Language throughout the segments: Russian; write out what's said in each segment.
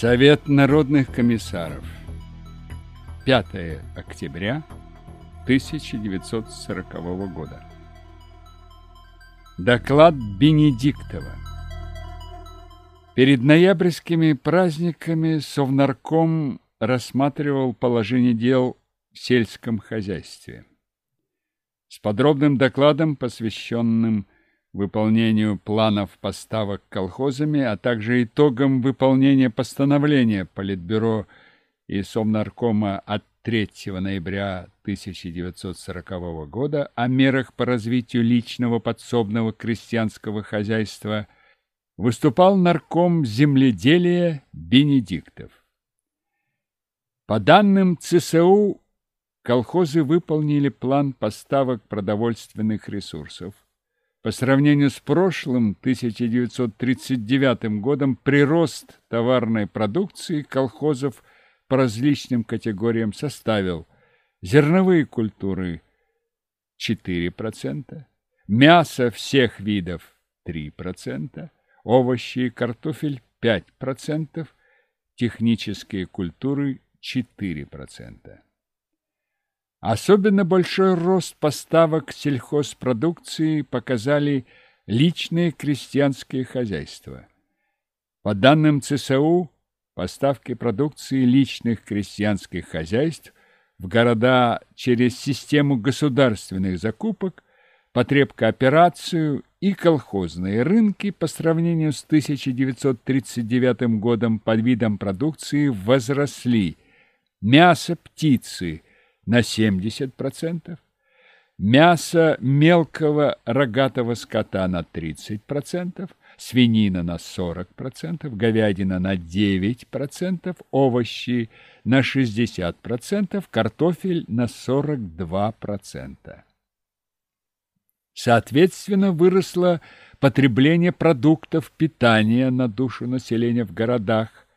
Совет народных комиссаров. 5 октября 1940 года. Доклад Бенедиктова. Перед ноябрьскими праздниками Совнарком рассматривал положение дел в сельском хозяйстве. С подробным докладом, посвященным выполнению планов поставок колхозами, а также итогам выполнения постановления Политбюро и Совнаркома от 3 ноября 1940 года о мерах по развитию личного подсобного крестьянского хозяйства выступал нарком земледелия Бенедиктов. По данным ЦСУ, колхозы выполнили план поставок продовольственных ресурсов. По сравнению с прошлым 1939 годом прирост товарной продукции колхозов по различным категориям составил зерновые культуры 4%, мясо всех видов 3%, овощи и картофель 5%, технические культуры 4%. Особенно большой рост поставок сельхозпродукции показали личные крестьянские хозяйства. По данным ЦСУ, поставки продукции личных крестьянских хозяйств в города через систему государственных закупок, потребкооперацию и колхозные рынки по сравнению с 1939 годом под видом продукции возросли. Мясо птицы – на 70%, мясо мелкого рогатого скота на 30%, свинина на 40%, говядина на 9%, овощи на 60%, картофель на 42%. Соответственно, выросло потребление продуктов питания на душу населения в городах,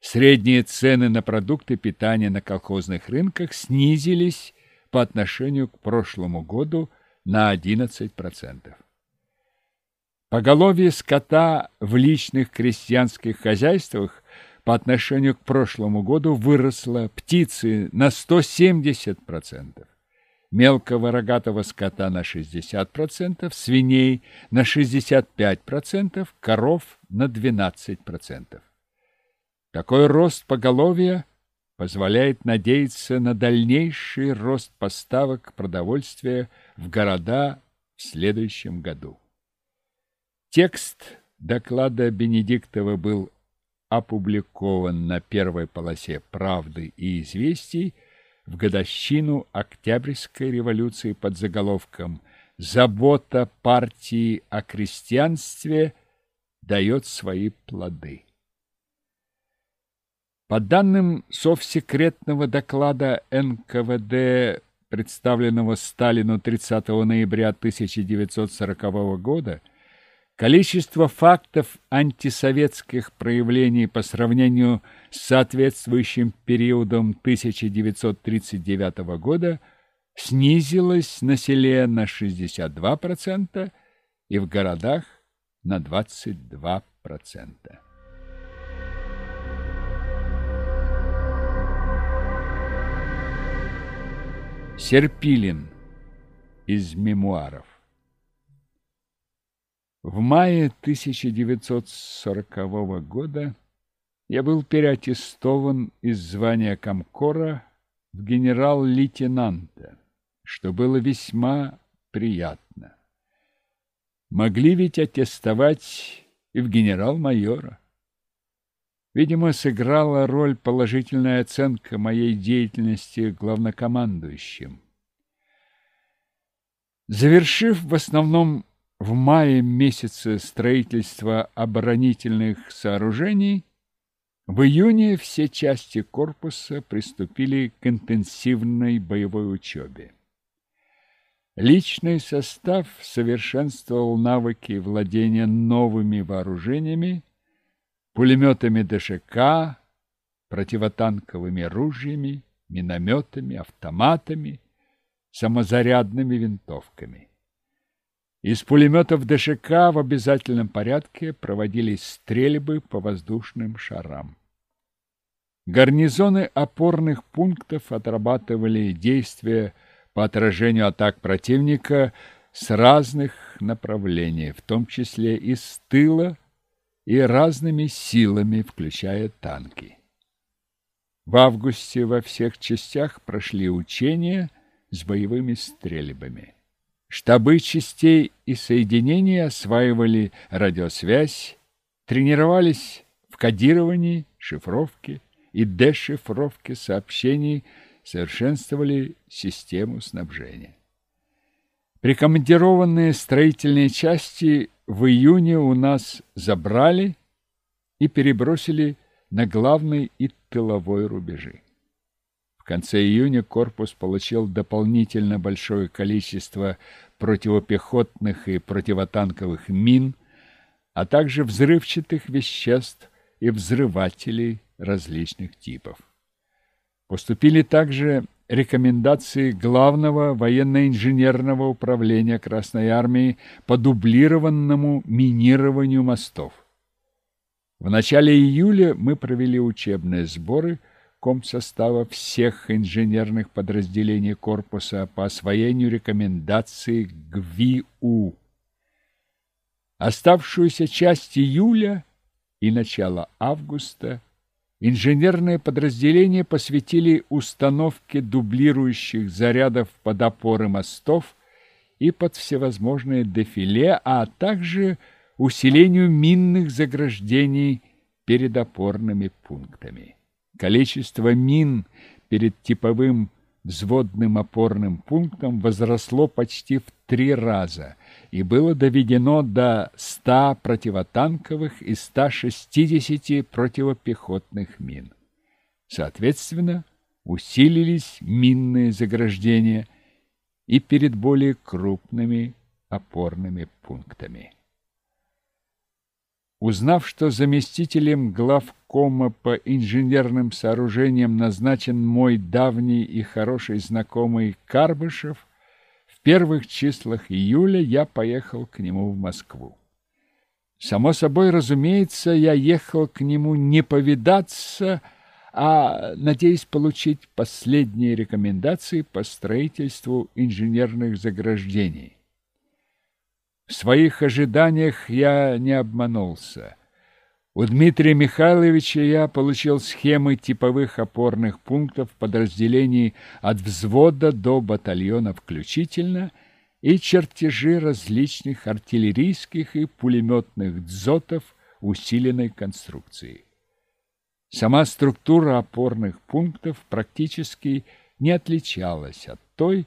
Средние цены на продукты питания на колхозных рынках снизились по отношению к прошлому году на 11%. Поголовье скота в личных крестьянских хозяйствах по отношению к прошлому году выросло птицы на 170%, мелкого рогатого скота на 60%, свиней на 65%, коров на 12%. Такой рост поголовья позволяет надеяться на дальнейший рост поставок продовольствия в города в следующем году. Текст доклада Бенедиктова был опубликован на первой полосе «Правды и известий» в годовщину Октябрьской революции под заголовком «Забота партии о крестьянстве дает свои плоды». По данным совсекретного доклада НКВД, представленного Сталину 30 ноября 1940 года, количество фактов антисоветских проявлений по сравнению с соответствующим периодом 1939 года снизилось на селе на 62% и в городах на 22%. Серпилин из мемуаров В мае 1940 года я был переаттестован из звания комкора в генерал-лейтенанта, что было весьма приятно. Могли ведь аттестовать и в генерал-майора. Видимо, сыграла роль положительная оценка моей деятельности главнокомандующим. Завершив в основном в мае месяце строительство оборонительных сооружений, в июне все части корпуса приступили к интенсивной боевой учебе. Личный состав совершенствовал навыки владения новыми вооружениями пулеметами ДШК, противотанковыми ружьями, минометами, автоматами, самозарядными винтовками. Из пулеметов ДШК в обязательном порядке проводились стрельбы по воздушным шарам. Гарнизоны опорных пунктов отрабатывали действия по отражению атак противника с разных направлений, в том числе и с тыла, и разными силами, включая танки. В августе во всех частях прошли учения с боевыми стрельбами. Штабы частей и соединений осваивали радиосвязь, тренировались в кодировании, шифровке и дешифровке сообщений, совершенствовали систему снабжения. Прикомандированные строительные части в июне у нас забрали и перебросили на главный и тыловой рубежи. В конце июня корпус получил дополнительно большое количество противопехотных и противотанковых мин, а также взрывчатых веществ и взрывателей различных типов. Поступили также рекомендации Главного военно-инженерного управления Красной Армии по дублированному минированию мостов. В начале июля мы провели учебные сборы комсостава всех инженерных подразделений корпуса по освоению рекомендаций ГВИУ. Оставшуюся часть июля и начало августа инженерные подразделения посвятили установке дублирующих зарядов под опоры мостов и под всевозможные дефиле, а также усилению минных заграждений перед опорными пунктами. Количество мин перед типовым взводным опорным пунктом возросло почти в три раза и было доведено до 100 противотанковых и 160 противопехотных мин. Соответственно, усилились минные заграждения и перед более крупными опорными пунктами. Узнав, что заместителем главкома по инженерным сооружениям назначен мой давний и хороший знакомый Карбышев, в первых числах июля я поехал к нему в Москву. Само собой, разумеется, я ехал к нему не повидаться, а надеясь получить последние рекомендации по строительству инженерных заграждений. В своих ожиданиях я не обманулся. У Дмитрия Михайловича я получил схемы типовых опорных пунктов подразделений от взвода до батальона включительно и чертежи различных артиллерийских и пулеметных дзотов усиленной конструкции. Сама структура опорных пунктов практически не отличалась от той,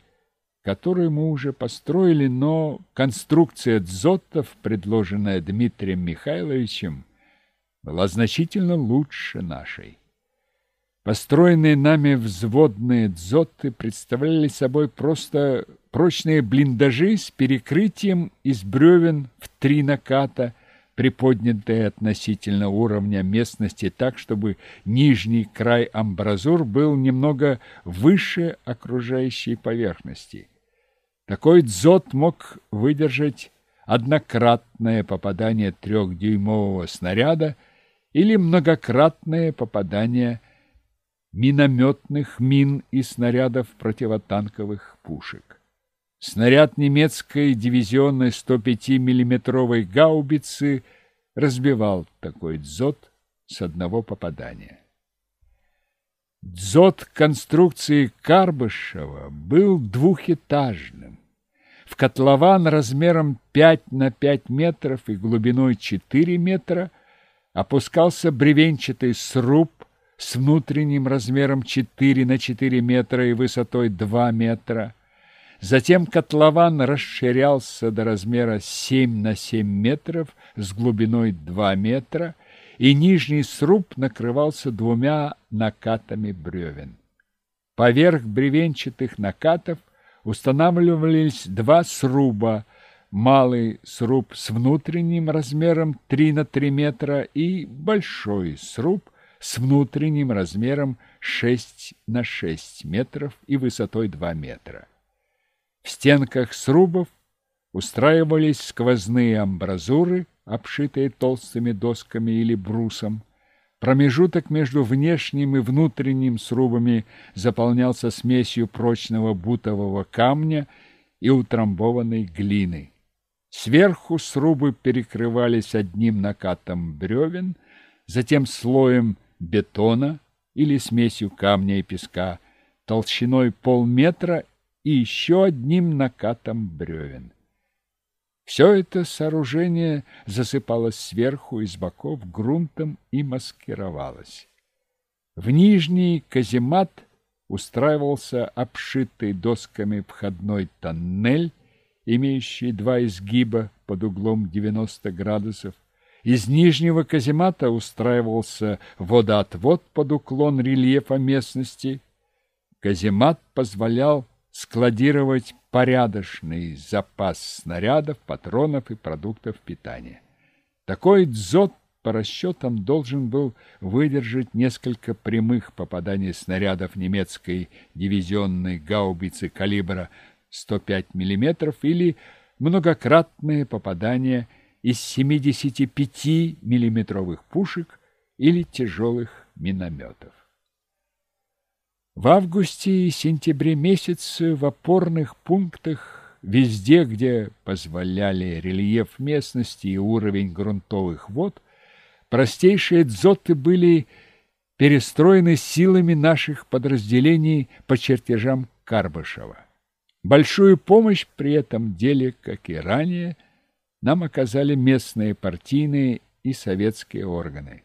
которую мы уже построили, но конструкция дзотов, предложенная Дмитрием Михайловичем, была значительно лучше нашей. Построенные нами взводные дзоты представляли собой просто прочные блиндажи с перекрытием из бревен в три наката, приподнятые относительно уровня местности так, чтобы нижний край амбразур был немного выше окружающей поверхности. Такой дзот мог выдержать однократное попадание трехдюймового снаряда или многократное попадание минометных мин и снарядов противотанковых пушек. Снаряд немецкой дивизионной 105 миллиметровой гаубицы разбивал такой дзот с одного попадания. Дзот конструкции Карбышева был двухэтажным. В котлован размером 5 на 5 метров и глубиной 4 метра опускался бревенчатый сруб с внутренним размером 4 на 4 метра и высотой 2 метра. Затем котлован расширялся до размера 7 на 7 метров с глубиной 2 метра и нижний сруб накрывался двумя накатами бревен. Поверх бревенчатых накатов устанавливались два сруба, малый сруб с внутренним размером 3 на 3 метра и большой сруб с внутренним размером 6 на 6 метров и высотой 2 метра. В стенках срубов устраивались сквозные амбразуры, обшитые толстыми досками или брусом. Промежуток между внешним и внутренним срубами заполнялся смесью прочного бутового камня и утрамбованной глины. Сверху срубы перекрывались одним накатом бревен, затем слоем бетона или смесью камня и песка, толщиной полметра и еще одним накатом бревен. Все это сооружение засыпалось сверху и с боков грунтом и маскировалось. В нижний каземат устраивался обшитый досками входной тоннель, имеющий два изгиба под углом 90 градусов. Из нижнего каземата устраивался водоотвод под уклон рельефа местности. Каземат позволял складировать порядочный запас снарядов, патронов и продуктов питания. Такой дзот по расчетам должен был выдержать несколько прямых попаданий снарядов немецкой дивизионной гаубицы калибра 105 мм или многократные попадания из 75 миллиметровых пушек или тяжелых минометов. В августе и сентябре месяце в опорных пунктах, везде, где позволяли рельеф местности и уровень грунтовых вод, простейшие дзоты были перестроены силами наших подразделений по чертежам Карбышева. Большую помощь при этом деле, как и ранее, нам оказали местные партийные и советские органы.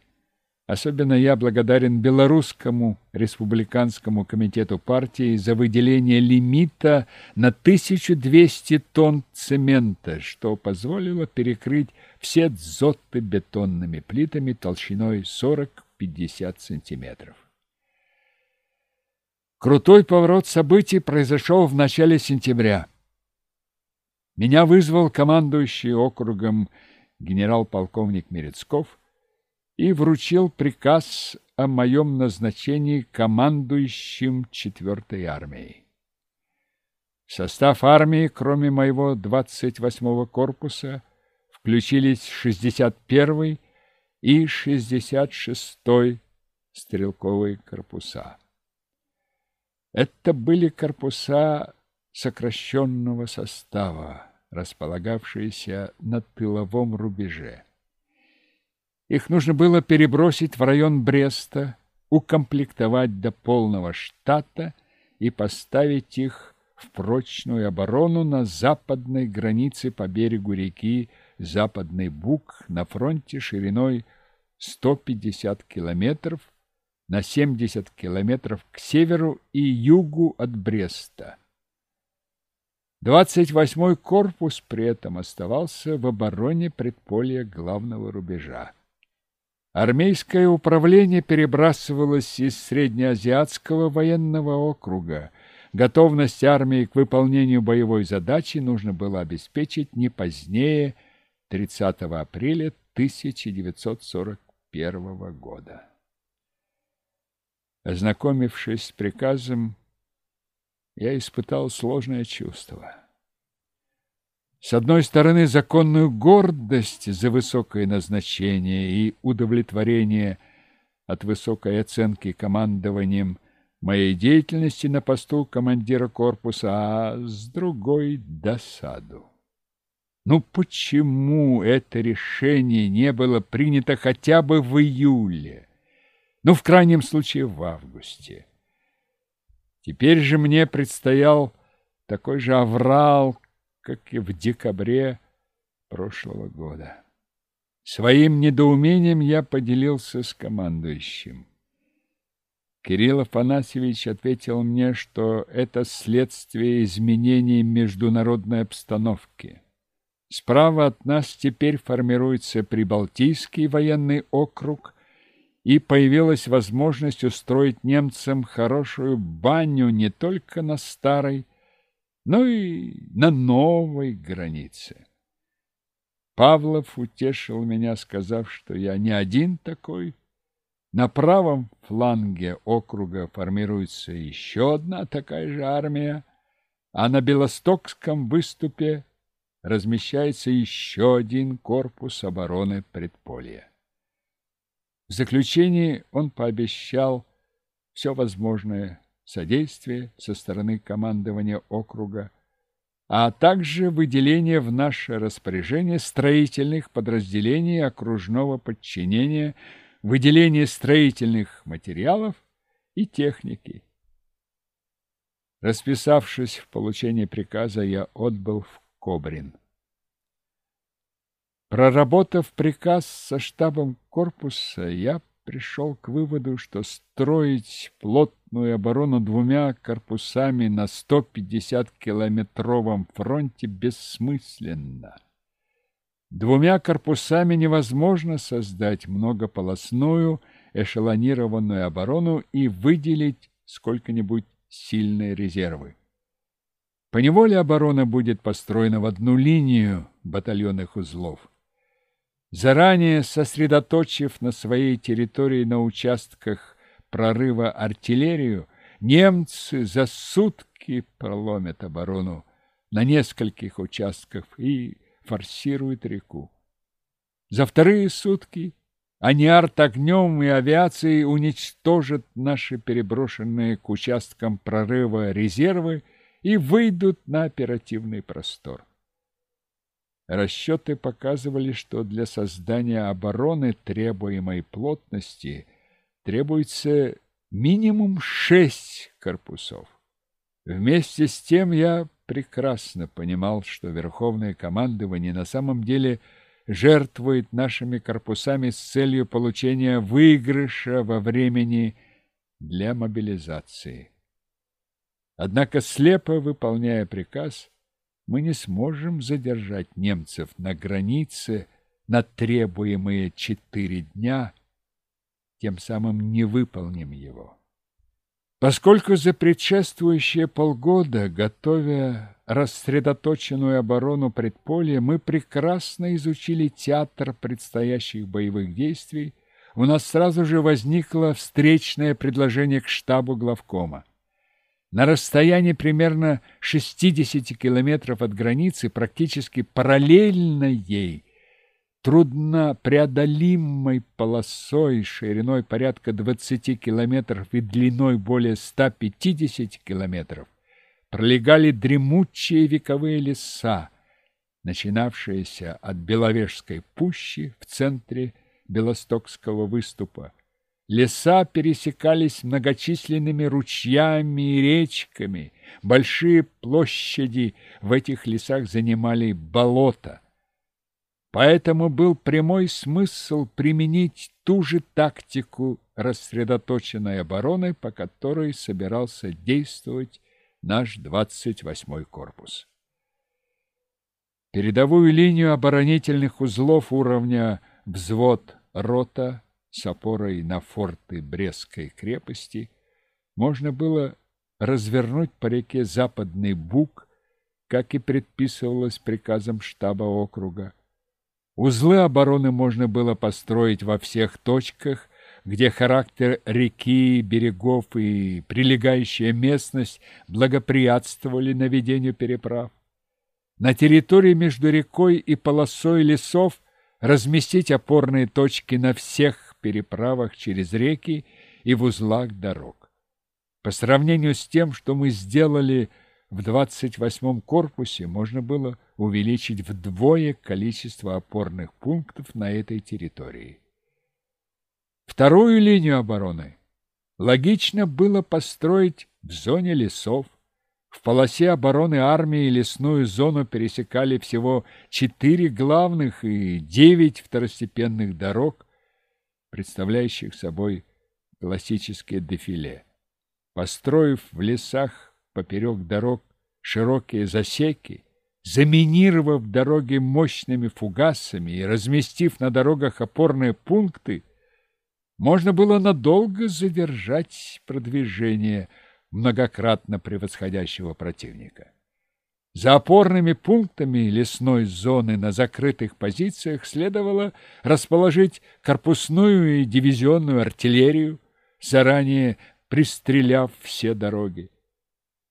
Особенно я благодарен Белорусскому республиканскому комитету партии за выделение лимита на 1200 тонн цемента, что позволило перекрыть все дзоты бетонными плитами толщиной 40-50 сантиметров. Крутой поворот событий произошел в начале сентября. Меня вызвал командующий округом генерал-полковник Мерецков и вручил приказ о моем назначении командующим 4-й армией. Состав армии, кроме моего 28-го корпуса, включились 61-й и 66-й стрелковые корпуса. Это были корпуса сокращенного состава, располагавшиеся на тыловом рубеже. Их нужно было перебросить в район Бреста, укомплектовать до полного штата и поставить их в прочную оборону на западной границе по берегу реки Западный Буг на фронте шириной 150 километров на 70 километров к северу и югу от Бреста. 28-й корпус при этом оставался в обороне предполья главного рубежа. Армейское управление перебрасывалось из Среднеазиатского военного округа. Готовность армии к выполнению боевой задачи нужно было обеспечить не позднее 30 апреля 1941 года. Ознакомившись с приказом, я испытал сложное чувство. С одной стороны, законную гордость за высокое назначение и удовлетворение от высокой оценки командованием моей деятельности на посту командира корпуса, а с другой — досаду. Ну почему это решение не было принято хотя бы в июле? Ну, в крайнем случае, в августе. Теперь же мне предстоял такой же аврал, как и в декабре прошлого года. Своим недоумением я поделился с командующим. Кирилл Афанасьевич ответил мне, что это следствие изменений международной обстановки. Справа от нас теперь формируется Прибалтийский военный округ, и появилась возможность устроить немцам хорошую баню не только на старой, но и на новой границе. Павлов утешил меня, сказав, что я не один такой. На правом фланге округа формируется еще одна такая же армия, а на Белостокском выступе размещается еще один корпус обороны предполья. В заключении он пообещал все возможное содействие со стороны командования округа, а также выделение в наше распоряжение строительных подразделений окружного подчинения, выделение строительных материалов и техники. Расписавшись в получении приказа, я отбыл в Кобрин. Проработав приказ со штабом корпуса, я пришел к выводу, что строить плотную оборону двумя корпусами на 150-километровом фронте бессмысленно. Двумя корпусами невозможно создать многополосную эшелонированную оборону и выделить сколько-нибудь сильные резервы. Поневоле оборона будет построена в одну линию батальонных узлов заранее сосредоточив на своей территории на участках прорыва артиллерию, немцы за сутки проломят оборону на нескольких участках и форсируют реку. За вторые сутки они артогнем и авиацией уничтожат наши переброшенные к участкам прорыва резервы и выйдут на оперативный простор. Расчеты показывали, что для создания обороны требуемой плотности требуется минимум шесть корпусов. Вместе с тем я прекрасно понимал, что Верховное командование на самом деле жертвует нашими корпусами с целью получения выигрыша во времени для мобилизации. Однако, слепо выполняя приказ, мы не сможем задержать немцев на границе на требуемые четыре дня, тем самым не выполним его. Поскольку за предшествующие полгода, готовя рассредоточенную оборону предполья, мы прекрасно изучили театр предстоящих боевых действий, у нас сразу же возникло встречное предложение к штабу главкома. На расстоянии примерно 60 километров от границы, практически параллельно ей, труднопреодолимой полосой шириной порядка 20 километров и длиной более 150 километров, пролегали дремучие вековые леса, начинавшиеся от Беловежской пущи в центре Белостокского выступа, Леса пересекались многочисленными ручьями и речками. Большие площади в этих лесах занимали болота. Поэтому был прямой смысл применить ту же тактику рассредоточенной обороны, по которой собирался действовать наш 28-й корпус. Передовую линию оборонительных узлов уровня взвод-рота с опорой на форты Брестской крепости, можно было развернуть по реке Западный Буг, как и предписывалось приказом штаба округа. Узлы обороны можно было построить во всех точках, где характер реки, берегов и прилегающая местность благоприятствовали наведению переправ. На территории между рекой и полосой лесов разместить опорные точки на всех переправах через реки и в узлах дорог. По сравнению с тем, что мы сделали в 28-м корпусе, можно было увеличить вдвое количество опорных пунктов на этой территории. Вторую линию обороны логично было построить в зоне лесов. В полосе обороны армии лесную зону пересекали всего четыре главных и девять второстепенных дорог, представляющих собой классические дефиле. Построив в лесах поперек дорог широкие засеки, заминировав дороги мощными фугасами и разместив на дорогах опорные пункты, можно было надолго задержать продвижение многократно превосходящего противника. За опорными пунктами лесной зоны на закрытых позициях следовало расположить корпусную и дивизионную артиллерию, заранее пристреляв все дороги.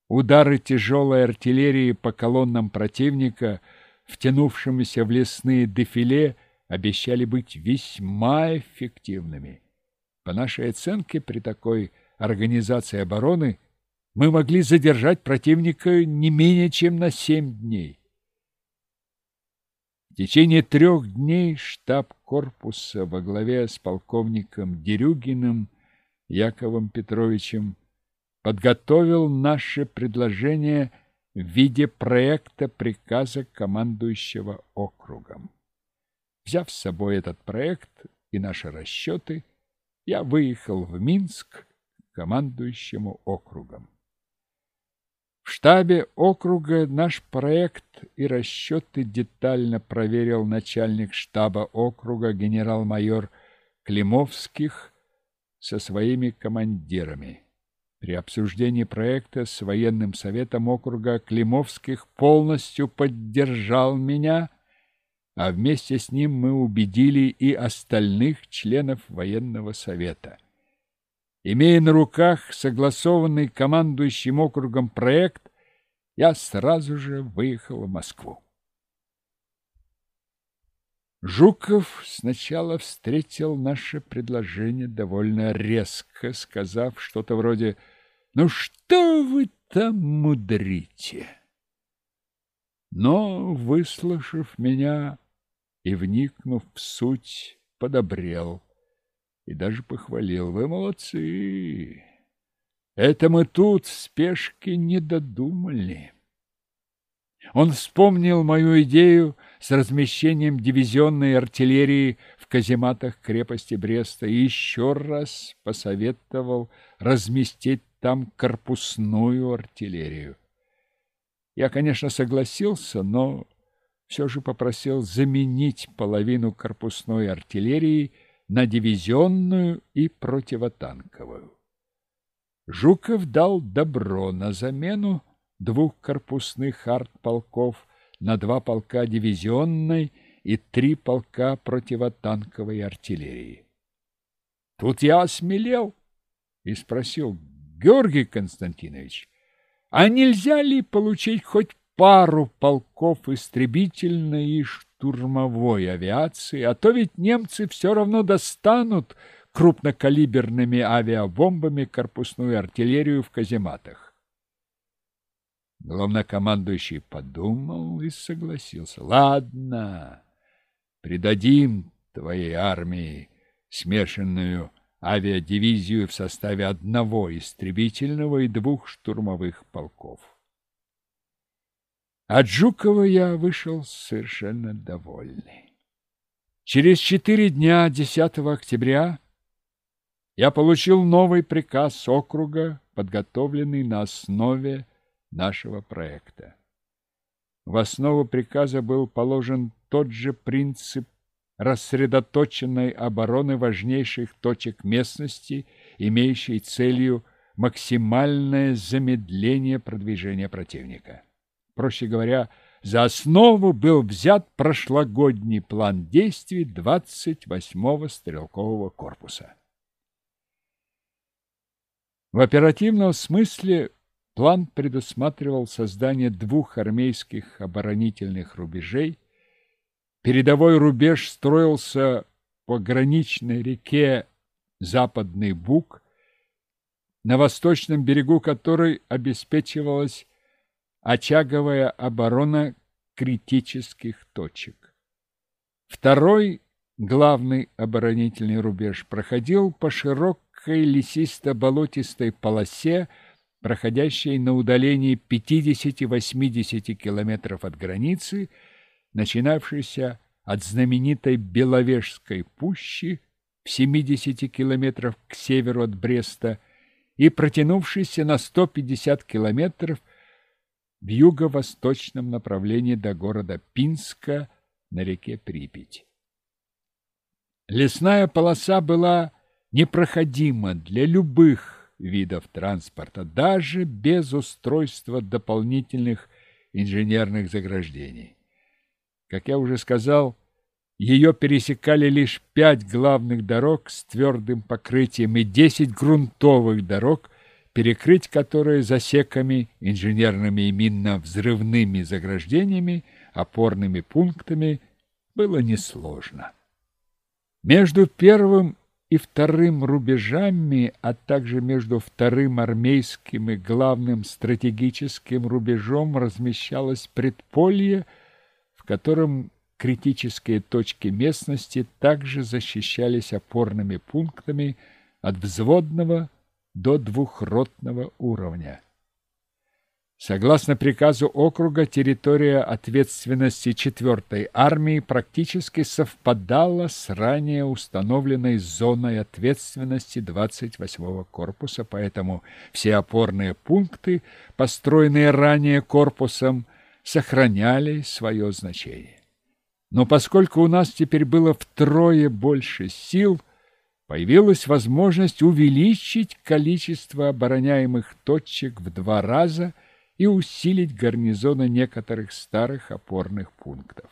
Удары тяжелой артиллерии по колоннам противника, втянувшимися в лесные дефиле, обещали быть весьма эффективными. По нашей оценке, при такой организации обороны мы могли задержать противника не менее чем на семь дней. В течение трех дней штаб корпуса во главе с полковником Дерюгиным Яковом Петровичем подготовил наше предложение в виде проекта приказа командующего округом. Взяв с собой этот проект и наши расчеты, я выехал в Минск командующему округом. В штабе округа наш проект и расчеты детально проверил начальник штаба округа генерал-майор Климовских со своими командирами. При обсуждении проекта с военным советом округа Климовских полностью поддержал меня, а вместе с ним мы убедили и остальных членов военного совета. Имея на руках согласованный командующим округом проект, я сразу же выехал в Москву. Жуков сначала встретил наше предложение довольно резко, сказав что-то вроде «Ну что вы там мудрите?» Но, выслушав меня и вникнув в суть, подобрел и даже похвалил. Вы молодцы! Это мы тут в спешке не додумали. Он вспомнил мою идею с размещением дивизионной артиллерии в казематах крепости Бреста и еще раз посоветовал разместить там корпусную артиллерию. Я, конечно, согласился, но все же попросил заменить половину корпусной артиллерии на дивизионную и противотанковую. Жуков дал добро на замену двух корпусных артполков на два полка дивизионной и три полка противотанковой артиллерии. Тут я осмелел и спросил, Георгий Константинович, а нельзя ли получить хоть пару полков истребительной и штурмовой авиации, а то ведь немцы все равно достанут крупнокалиберными авиабомбами корпусную артиллерию в казематах. Главнокомандующий подумал и согласился. Ладно, придадим твоей армии смешанную авиадивизию в составе одного истребительного и двух штурмовых полков. От Жукова я вышел совершенно довольный. Через четыре дня, 10 октября, я получил новый приказ округа, подготовленный на основе нашего проекта. В основу приказа был положен тот же принцип рассредоточенной обороны важнейших точек местности, имеющей целью максимальное замедление продвижения противника. Проще говоря, за основу был взят прошлогодний план действий 28-го стрелкового корпуса. В оперативном смысле план предусматривал создание двух армейских оборонительных рубежей. Передовой рубеж строился по граничной реке Западный Буг, на восточном берегу которой обеспечивалась очаговая оборона критических точек. Второй главный оборонительный рубеж проходил по широкой лесисто-болотистой полосе, проходящей на удалении 50-80 километров от границы, начинавшейся от знаменитой Беловежской пущи в 70 километров к северу от Бреста и протянувшейся на 150 километров в юго-восточном направлении до города Пинска на реке Припять. Лесная полоса была непроходима для любых видов транспорта, даже без устройства дополнительных инженерных заграждений. Как я уже сказал, ее пересекали лишь пять главных дорог с твердым покрытием и десять грунтовых дорог – перекрыть которые засеками, инженерными и минно-взрывными заграждениями, опорными пунктами было несложно. Между первым и вторым рубежами, а также между вторым армейским и главным стратегическим рубежом размещалось предполье, в котором критические точки местности также защищались опорными пунктами от взводного до двухротного уровня. Согласно приказу округа, территория ответственности 4-й армии практически совпадала с ранее установленной зоной ответственности 28-го корпуса, поэтому все опорные пункты, построенные ранее корпусом, сохраняли свое значение. Но поскольку у нас теперь было втрое больше сил, появилась возможность увеличить количество обороняемых точек в два раза – и усилить гарнизоны некоторых старых опорных пунктов.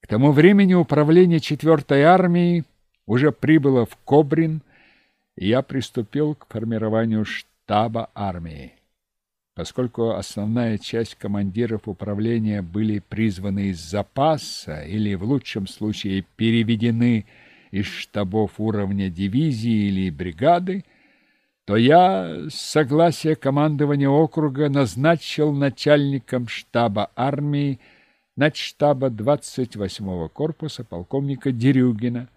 К тому времени управление 4-й армии уже прибыло в Кобрин, и я приступил к формированию штаба армии. Поскольку основная часть командиров управления были призваны из запаса или, в лучшем случае, переведены из штабов уровня дивизии или бригады, то я с согласия командования округа назначил начальником штаба армии начштаба 28-го корпуса полковника Дерюгина,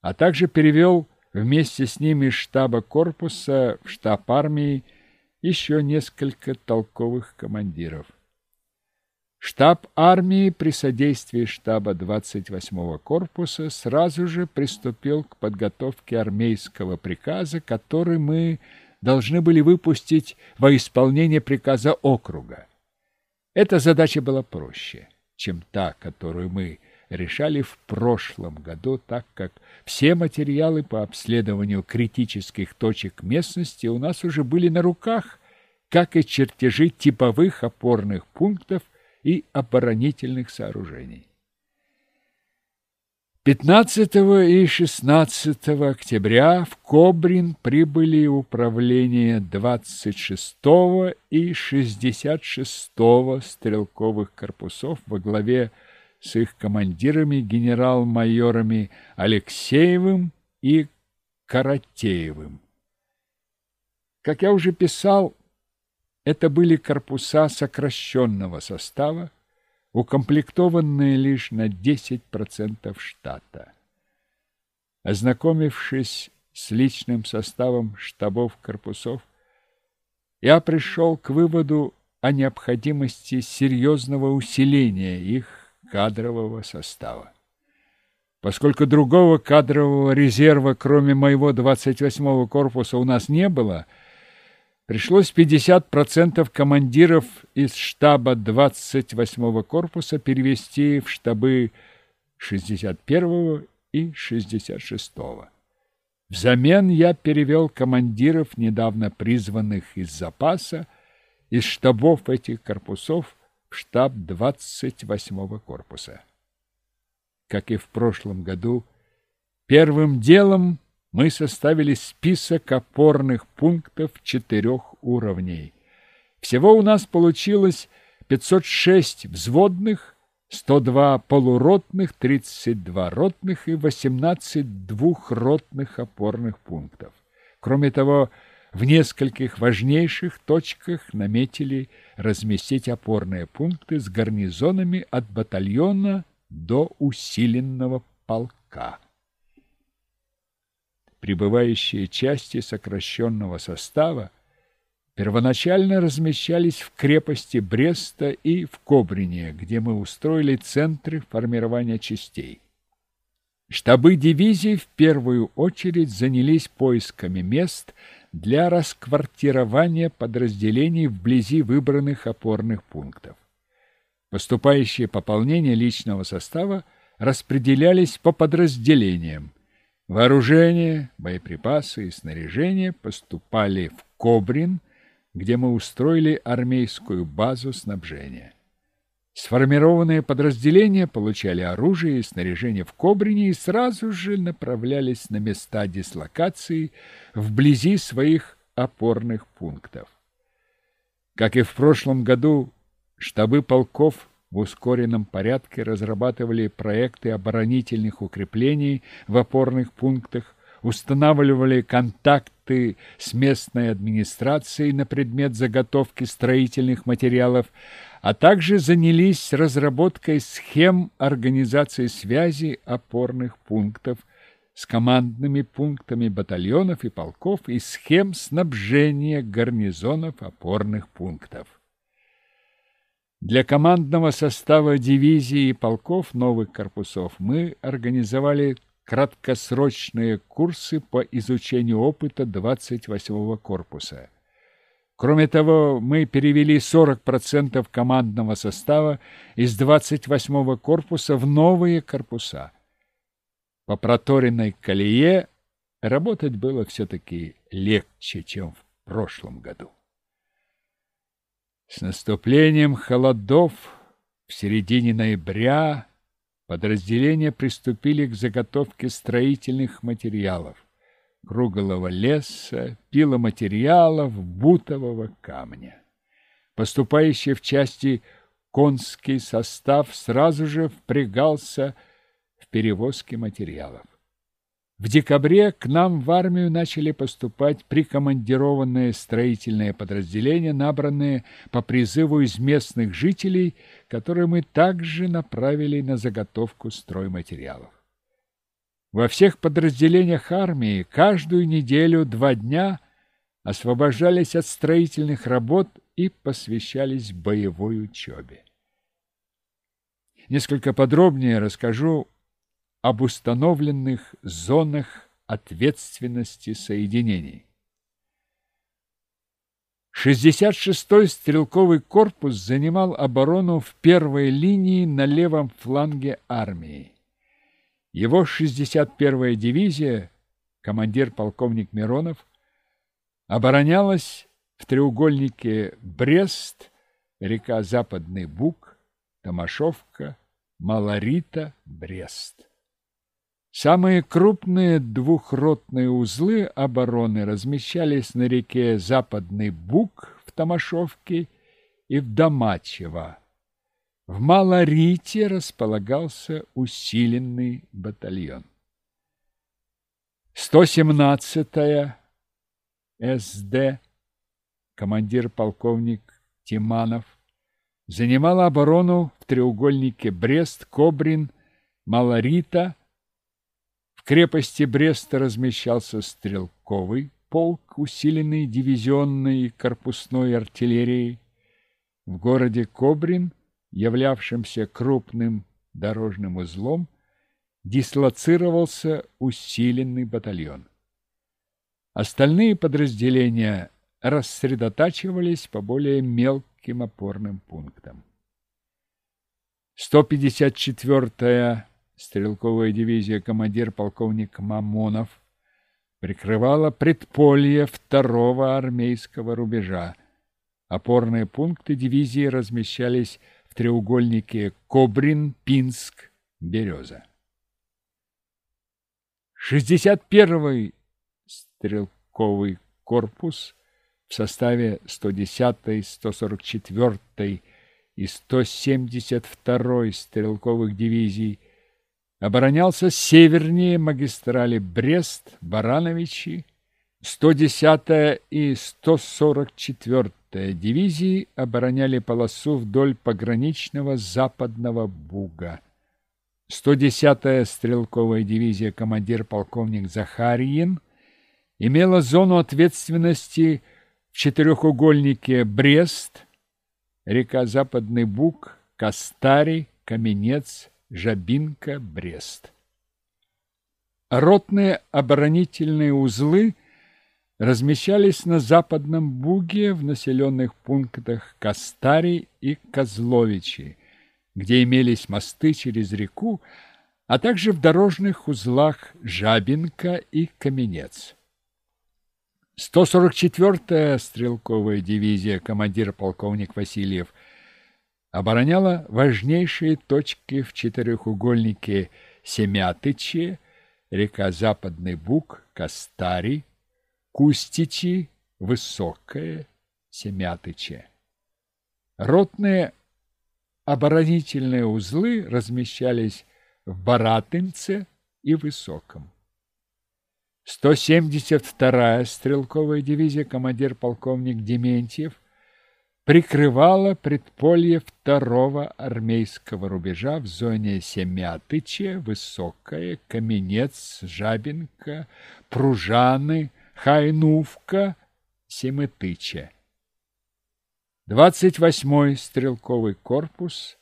а также перевел вместе с ним из штаба корпуса в штаб армии еще несколько толковых командиров. Штаб армии при содействии штаба 28-го корпуса сразу же приступил к подготовке армейского приказа, который мы должны были выпустить во исполнение приказа округа. Эта задача была проще, чем та, которую мы решали в прошлом году, так как все материалы по обследованию критических точек местности у нас уже были на руках, как и чертежи типовых опорных пунктов – и оборонительных сооружений. 15 и 16 октября в Кобрин прибыли управления 26 и 66 стрелковых корпусов во главе с их командирами генерал-майорами Алексеевым и Каратеевым. Как я уже писал, это были корпуса сокращенного состава, укомплектованные лишь на 10% штата. Ознакомившись с личным составом штабов корпусов, я пришел к выводу о необходимости серьезного усиления их кадрового состава. Поскольку другого кадрового резерва, кроме моего 28-го корпуса, у нас не было – Пришлось 50% командиров из штаба 28-го корпуса перевести в штабы 61-го и 66-го. Взамен я перевел командиров, недавно призванных из запаса, из штабов этих корпусов в штаб 28-го корпуса. Как и в прошлом году, первым делом мы составили список опорных пунктов четырех уровней. Всего у нас получилось 506 взводных, 102 полуротных, 32 ротных и 18 двухротных опорных пунктов. Кроме того, в нескольких важнейших точках наметили разместить опорные пункты с гарнизонами от батальона до усиленного полка прибывающие части сокращенного состава первоначально размещались в крепости Бреста и в Кобрине, где мы устроили центры формирования частей. Штабы дивизий в первую очередь занялись поисками мест для расквартирования подразделений вблизи выбранных опорных пунктов. Поступающие пополнения личного состава распределялись по подразделениям. Вооружение, боеприпасы и снаряжение поступали в Кобрин, где мы устроили армейскую базу снабжения. Сформированные подразделения получали оружие и снаряжение в Кобрине и сразу же направлялись на места дислокации вблизи своих опорных пунктов. Как и в прошлом году, штабы полков в ускоренном порядке разрабатывали проекты оборонительных укреплений в опорных пунктах, устанавливали контакты с местной администрацией на предмет заготовки строительных материалов, а также занялись разработкой схем организации связи опорных пунктов с командными пунктами батальонов и полков и схем снабжения гарнизонов опорных пунктов. Для командного состава дивизий и полков новых корпусов мы организовали краткосрочные курсы по изучению опыта 28-го корпуса. Кроме того, мы перевели 40% командного состава из 28-го корпуса в новые корпуса. По проторенной колее работать было все-таки легче, чем в прошлом году. С наступлением холодов в середине ноября подразделения приступили к заготовке строительных материалов круглого леса, пиломатериалов, бутового камня. Поступающий в части конский состав сразу же впрягался в перевозке материалов. В декабре к нам в армию начали поступать прикомандированные строительные подразделения, набранные по призыву из местных жителей, которые мы также направили на заготовку стройматериалов. Во всех подразделениях армии каждую неделю два дня освобождались от строительных работ и посвящались боевой учебе. Несколько подробнее расскажу об установленных зонах ответственности соединений. 66-й стрелковый корпус занимал оборону в первой линии на левом фланге армии. Его 61-я дивизия, командир полковник Миронов, оборонялась в треугольнике Брест, река Западный Буг, Томашовка, Малорита, Брест. Самые крупные двухротные узлы обороны размещались на реке Западный Буг в Томашовке и в Домачево. В Малорите располагался усиленный батальон. 117-я СД, командир полковник Тиманов, занимала оборону в треугольнике Брест, Кобрин, Малорита, крепости Бреста размещался стрелковый полк, усиленный дивизионной и корпусной артиллерией. В городе Кобрин, являвшемся крупным дорожным узлом, дислоцировался усиленный батальон. Остальные подразделения рассредотачивались по более мелким опорным пунктам. 154-я стрелковая дивизия командир полковник Мамонов прикрывала предполье второго армейского рубежа. Опорные пункты дивизии размещались в треугольнике Кобрин, Пинск, Береза. 61-й стрелковый корпус в составе 110-й, 144-й и 172-й стрелковых дивизий оборонялся севернее магистрали Брест-Барановичи, 110-я и 144-я дивизии обороняли полосу вдоль пограничного западного Буга. 110-я стрелковая дивизия командир полковник Захарьин имела зону ответственности в четырехугольнике Брест, река Западный Буг, Кастари, Каменец, Жабинка, Брест. Ротные оборонительные узлы размещались на западном Буге в населенных пунктах Кастари и Козловичи, где имелись мосты через реку, а также в дорожных узлах Жабинка и Каменец. 144-я стрелковая дивизия, командир полковник Васильев – обороняла важнейшие точки в четырехугольнике Семятычи, река Западный Буг, Кастари, Кустичи, Высокое, Семятыче. Ротные оборонительные узлы размещались в Баратынце и Высоком. 172-я стрелковая дивизия командир полковник Дементьев прикрывала предполье второго армейского рубежа в зоне Семятыча, Высокое, Каменец, Жабинка, Пружаны, Хайнувка, Семытыча. 28-й стрелковый корпус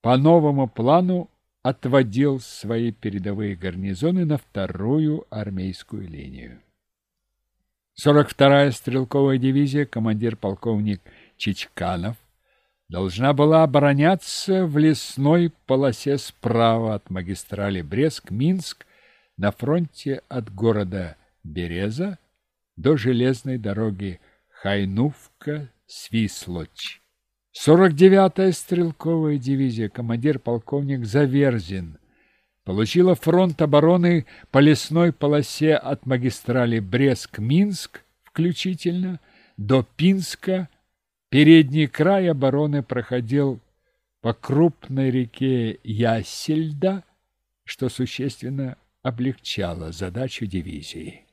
по новому плану отводил свои передовые гарнизоны на вторую армейскую линию. 42-я стрелковая дивизия, командир полковник Чичканов, должна была обороняться в лесной полосе справа от магистрали Брест-Минск на фронте от города Береза до железной дороги Хайнувка-Свислочь. 49-я стрелковая дивизия, командир полковник Заверзин, получила фронт обороны по лесной полосе от магистрали Брест-Минск включительно до Пинска. Передний край обороны проходил по крупной реке Ясельда, что существенно облегчало задачу дивизии.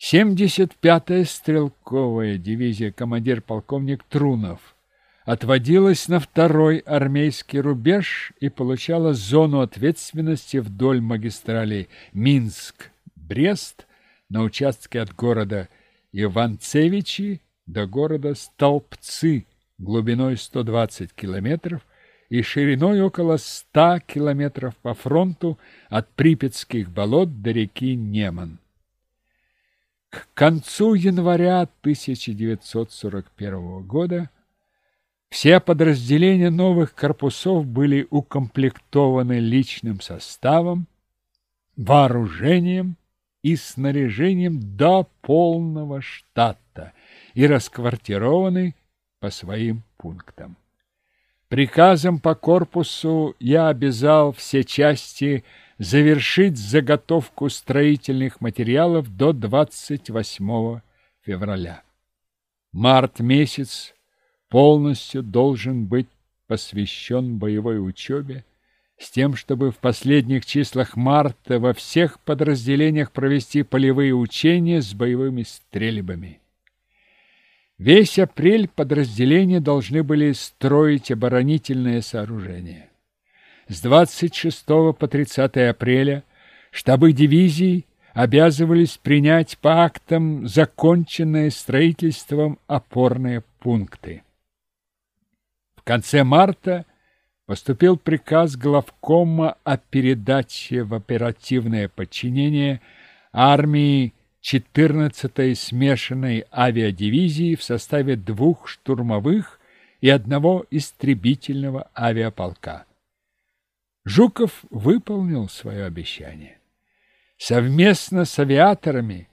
75-я стрелковая дивизия, командир полковник Трунов – отводилась на второй армейский рубеж и получала зону ответственности вдоль магистрали Минск-Брест на участке от города Иванцевичи до города Столбцы глубиной 120 километров и шириной около 100 километров по фронту от Припятских болот до реки Неман. К концу января 1941 года все подразделения новых корпусов были укомплектованы личным составом, вооружением и снаряжением до полного штата и расквартированы по своим пунктам. Приказом по корпусу я обязал все части завершить заготовку строительных материалов до 28 февраля. Март месяц полностью должен быть посвящен боевой учебе, с тем, чтобы в последних числах марта во всех подразделениях провести полевые учения с боевыми стрельбами. Весь апрель подразделения должны были строить оборонительные сооружения. С 26 по 30 апреля штабы дивизий обязывались принять по актам законченные строительством опорные пункты конце марта поступил приказ главкома о передаче в оперативное подчинение армии 14-й смешанной авиадивизии в составе двух штурмовых и одного истребительного авиаполка. Жуков выполнил свое обещание. Совместно с авиаторами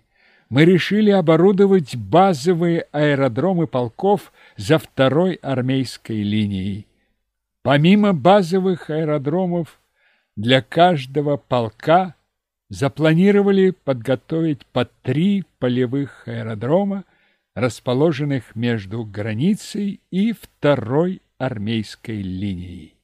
мы решили оборудовать базовые аэродромы полков за второй армейской линией. Помимо базовых аэродромов, для каждого полка запланировали подготовить по три полевых аэродрома, расположенных между границей и второй армейской линией.